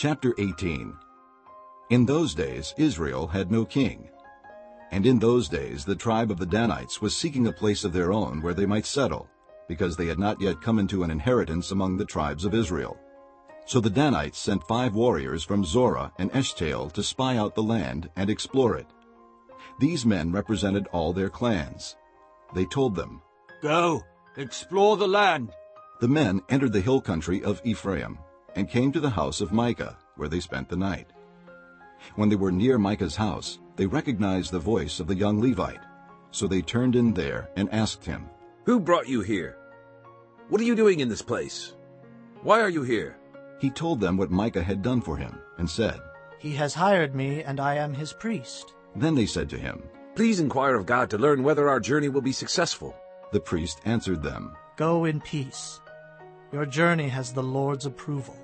Chapter 18 In those days Israel had no king. And in those days the tribe of the Danites was seeking a place of their own where they might settle, because they had not yet come into an inheritance among the tribes of Israel. So the Danites sent five warriors from Zorah and Eshtaol to spy out the land and explore it. These men represented all their clans. They told them, Go, explore the land. The men entered the hill country of Ephraim and came to the house of Micah, where they spent the night. When they were near Micah's house, they recognized the voice of the young Levite. So they turned in there and asked him, Who brought you here? What are you doing in this place? Why are you here? He told them what Micah had done for him and said, He has hired me, and I am his priest. Then they said to him, Please inquire of God to learn whether our journey will be successful. The priest answered them, Go in peace. Your journey has the Lord's approval.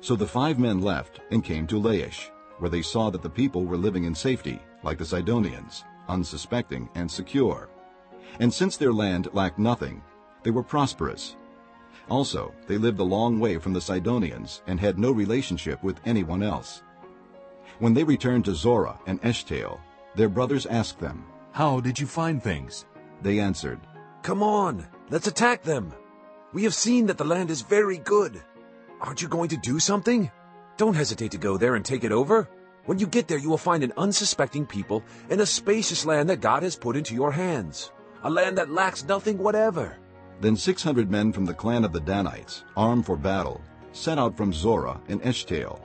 So the five men left and came to Laish, where they saw that the people were living in safety, like the Sidonians, unsuspecting and secure. And since their land lacked nothing, they were prosperous. Also, they lived a long way from the Sidonians and had no relationship with anyone else. When they returned to Zorah and Eshtaol, their brothers asked them. How did you find things? They answered, Come on, let's attack them. We have seen that the land is very good. Aren't you going to do something? Don't hesitate to go there and take it over. When you get there, you will find an unsuspecting people in a spacious land that God has put into your hands. A land that lacks nothing whatever. Then 600 men from the clan of the Danites, armed for battle, set out from Zorah and Eshtaol.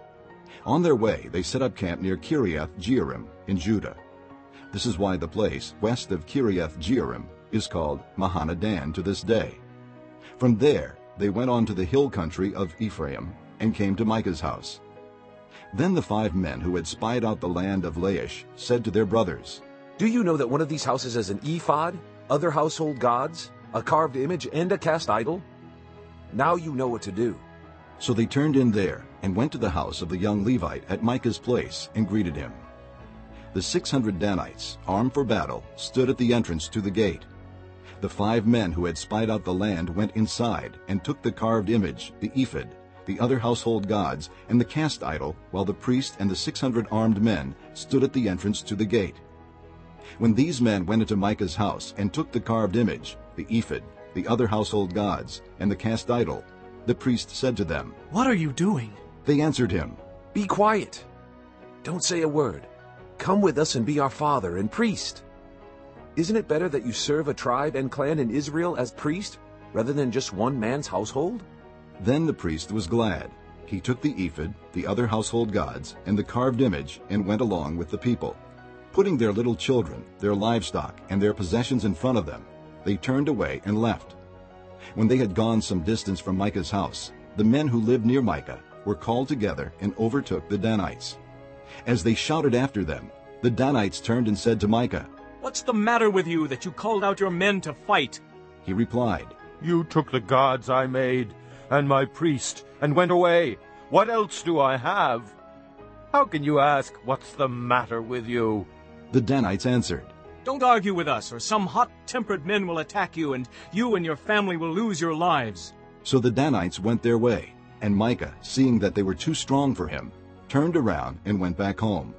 On their way, they set up camp near Kiriath Jearim in Judah. This is why the place west of Kiriath Jearim is called Mahaneh-dan to this day. From there, they went on to the hill country of Ephraim and came to Micah's house. Then the five men who had spied out the land of Laish said to their brothers, Do you know that one of these houses has an ephod, other household gods, a carved image, and a cast idol? Now you know what to do. So they turned in there and went to the house of the young Levite at Micah's place and greeted him. The six hundred Danites, armed for battle, stood at the entrance to the gate. The five men who had spied out the land went inside and took the carved image, the ephod, the other household gods, and the cast idol, while the priest and the six hundred armed men stood at the entrance to the gate. When these men went into Micah's house and took the carved image, the ephod, the other household gods, and the cast idol, the priest said to them, What are you doing? They answered him, Be quiet. Don't say a word. Come with us and be our father and priest. Isn't it better that you serve a tribe and clan in Israel as priest rather than just one man's household? Then the priest was glad. He took the ephod, the other household gods, and the carved image and went along with the people. Putting their little children, their livestock, and their possessions in front of them, they turned away and left. When they had gone some distance from Micah's house, the men who lived near Micah were called together and overtook the Danites. As they shouted after them, the Danites turned and said to Micah, What's the matter with you that you called out your men to fight? He replied, You took the gods I made and my priest and went away. What else do I have? How can you ask, What's the matter with you? The Danites answered, Don't argue with us, or some hot-tempered men will attack you, and you and your family will lose your lives. So the Danites went their way, and Micah, seeing that they were too strong for him, turned around and went back home.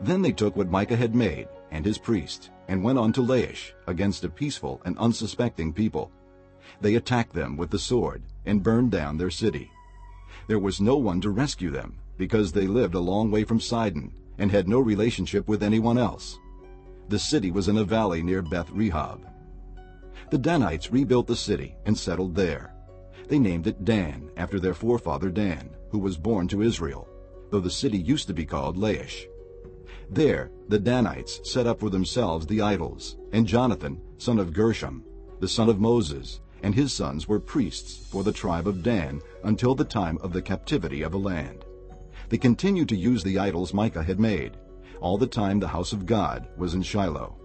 Then they took what Micah had made, and his priest, and went on to Laish against a peaceful and unsuspecting people. They attacked them with the sword and burned down their city. There was no one to rescue them, because they lived a long way from Sidon and had no relationship with anyone else. The city was in a valley near Beth Rehob. The Danites rebuilt the city and settled there. They named it Dan after their forefather Dan, who was born to Israel, though the city used to be called Laish. There the Danites set up for themselves the idols, and Jonathan, son of Gershom, the son of Moses, and his sons were priests for the tribe of Dan until the time of the captivity of the land. They continued to use the idols Micah had made, all the time the house of God was in Shiloh.